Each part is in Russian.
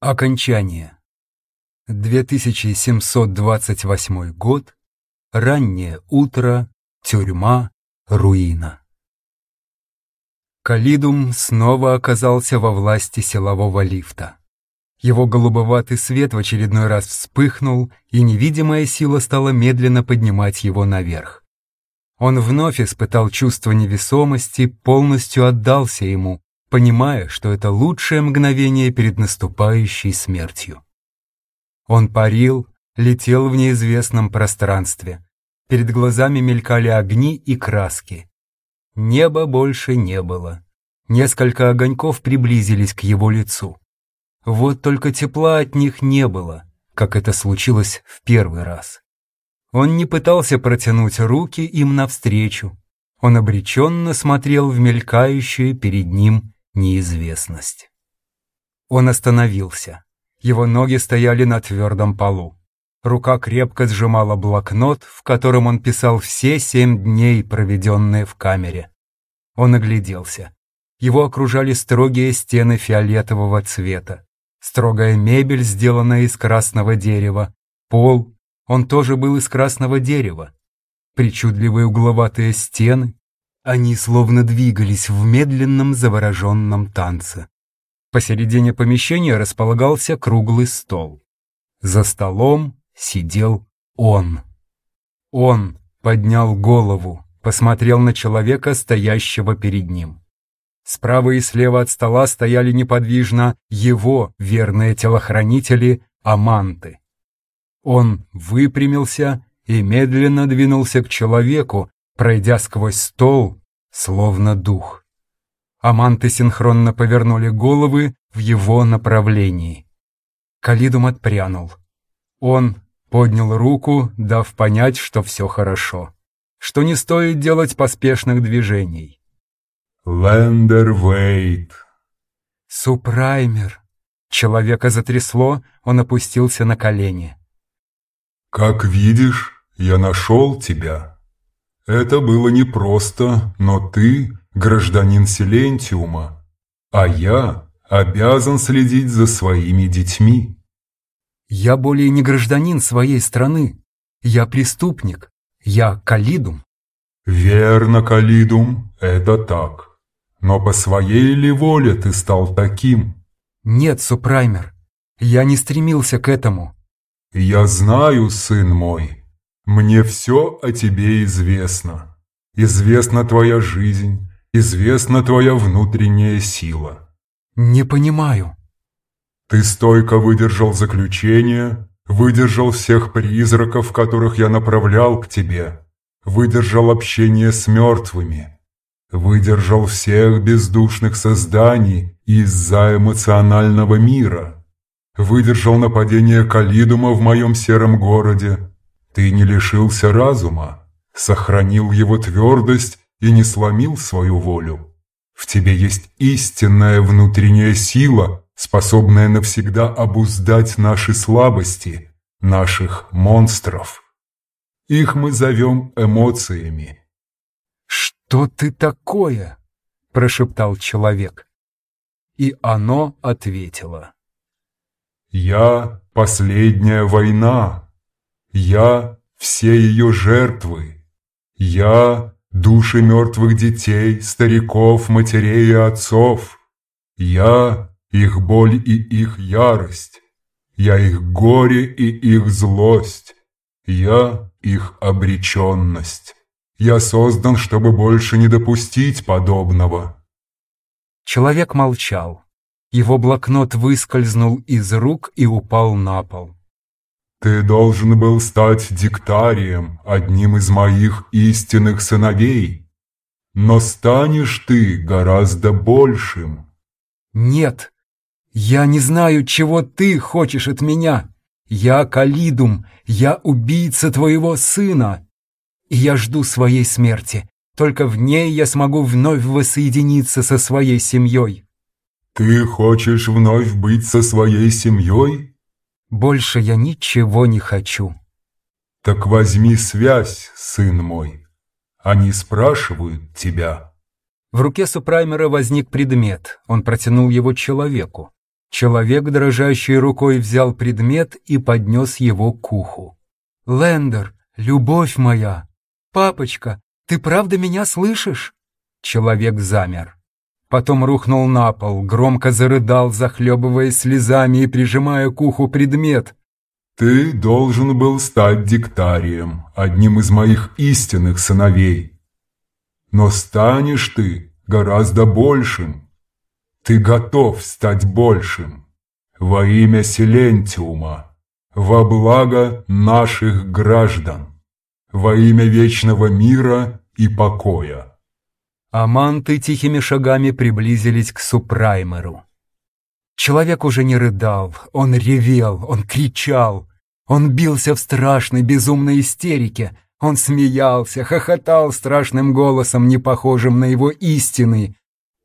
Окончание. 2728 год. Раннее утро. Тюрьма. Руина. Калидум снова оказался во власти силового лифта. Его голубоватый свет в очередной раз вспыхнул, и невидимая сила стала медленно поднимать его наверх. Он вновь испытал чувство невесомости, полностью отдался ему, понимая, что это лучшее мгновение перед наступающей смертью. Он парил, летел в неизвестном пространстве. Перед глазами мелькали огни и краски. Неба больше не было. Несколько огоньков приблизились к его лицу. Вот только тепла от них не было, как это случилось в первый раз. Он не пытался протянуть руки им навстречу. Он обреченно смотрел в мелькающую перед ним неизвестность. Он остановился. Его ноги стояли на твердом полу. Рука крепко сжимала блокнот, в котором он писал все семь дней, проведенные в камере. Он огляделся. Его окружали строгие стены фиолетового цвета. Строгая мебель, сделанная из красного дерева. Пол, он тоже был из красного дерева. Причудливые угловатые стены, они словно двигались в медленном завороженном танце. Посередине помещения располагался круглый стол. За столом сидел он. Он поднял голову, посмотрел на человека, стоящего перед ним. Справа и слева от стола стояли неподвижно его верные телохранители Аманты. Он выпрямился и медленно двинулся к человеку, пройдя сквозь стол, словно дух. Аманты синхронно повернули головы в его направлении. Калидум отпрянул. Он поднял руку, дав понять, что все хорошо, что не стоит делать поспешных движений. «Лендер Вейт!» «Супраймер!» Человека затрясло, он опустился на колени. «Как видишь, я нашел тебя!» Это было непросто, но ты гражданин Силентиума, а я обязан следить за своими детьми. Я более не гражданин своей страны. Я преступник. Я Калидум. Верно, Калидум, это так. Но по своей ли воле ты стал таким? Нет, Супраймер, я не стремился к этому. Я знаю, сын мой, мне все о тебе известно. Известна твоя жизнь, известна твоя внутренняя сила. Не понимаю. Ты стойко выдержал заключение, выдержал всех призраков, которых я направлял к тебе, выдержал общение с мертвыми, выдержал всех бездушных созданий из-за эмоционального мира, выдержал нападение Калидума в моем сером городе, ты не лишился разума, сохранил его твердость и не сломил свою волю. В тебе есть истинная внутренняя сила, способная навсегда обуздать наши слабости, наших монстров. Их мы зовем эмоциями. «Что ты такое?» – прошептал человек. И оно ответило. «Я – последняя война, я — все ее жертвы. Я — души мертвых детей, стариков, матерей и отцов. Я — их боль и их ярость. Я их горе и их злость. Я — их обреченность. Я создан, чтобы больше не допустить подобного. Человек молчал. Его блокнот выскользнул из рук и упал на пол. Ты должен был стать диктарием, одним из моих истинных сыновей. Но станешь ты гораздо большим. Нет, я не знаю, чего ты хочешь от меня. Я Калидум, я убийца твоего сына. И я жду своей смерти. Только в ней я смогу вновь воссоединиться со своей семьей. Ты хочешь вновь быть со своей семьей? Больше я ничего не хочу. Так возьми связь, сын мой. Они спрашивают тебя. В руке Супраймера возник предмет. Он протянул его человеку. Человек, дрожащей рукой, взял предмет и поднес его к уху. «Лендер, любовь моя! Папочка, ты правда меня слышишь?» Человек замер. Потом рухнул на пол, громко зарыдал, захлебываясь слезами и прижимая к уху предмет. «Ты должен был стать диктарием, одним из моих истинных сыновей. Но станешь ты гораздо большим. Ты готов стать большим. Во имя Силентиума, во благо наших граждан, во имя вечного мира и покоя». Аманты тихими шагами приблизились к супраймеру. Человек уже не рыдал, он ревел, он кричал, он бился в страшной безумной истерике, он смеялся, хохотал страшным голосом, не похожим на его истинный.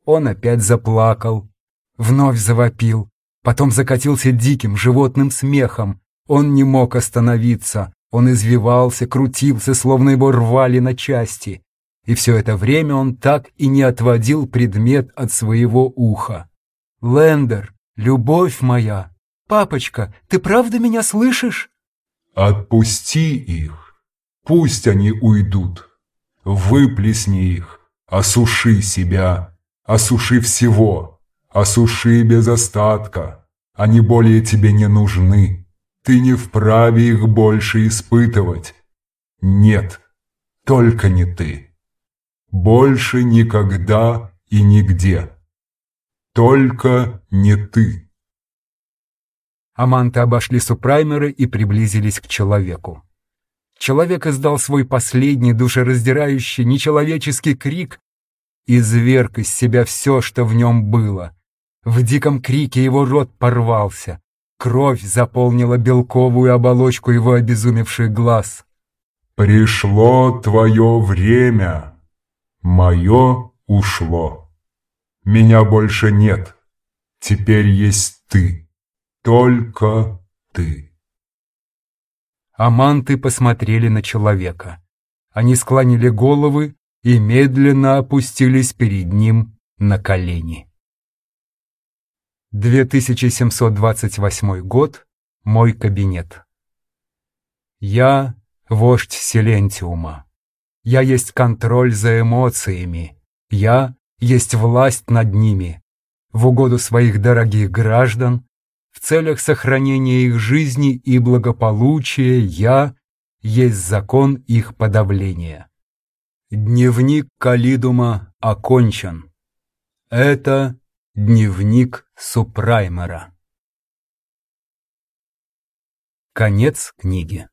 Он опять заплакал, вновь завопил, потом закатился диким животным смехом. Он не мог остановиться, он извивался, крутился, словно его рвали на части и все это время он так и не отводил предмет от своего уха. «Лендер, любовь моя! Папочка, ты правда меня слышишь?» «Отпусти их, пусть они уйдут. Выплесни их, осуши себя, осуши всего, осуши без остатка. Они более тебе не нужны. Ты не вправе их больше испытывать. Нет, только не ты». Больше никогда и нигде. Только не ты. Аманты обошли супраймеры и приблизились к человеку. Человек издал свой последний душераздирающий нечеловеческий крик и зверг из себя все, что в нем было. В диком крике его рот порвался. Кровь заполнила белковую оболочку его обезумевших глаз. «Пришло твое время!» Мое ушло. Меня больше нет. Теперь есть ты. Только ты. Аманты посмотрели на человека. Они склонили головы и медленно опустились перед ним на колени. 2728 год. Мой кабинет. Я вождь Силентиума. Я есть контроль за эмоциями. Я есть власть над ними. В угоду своих дорогих граждан, в целях сохранения их жизни и благополучия я есть закон их подавления. Дневник Калидума окончен. Это дневник Супраймера. Конец книги.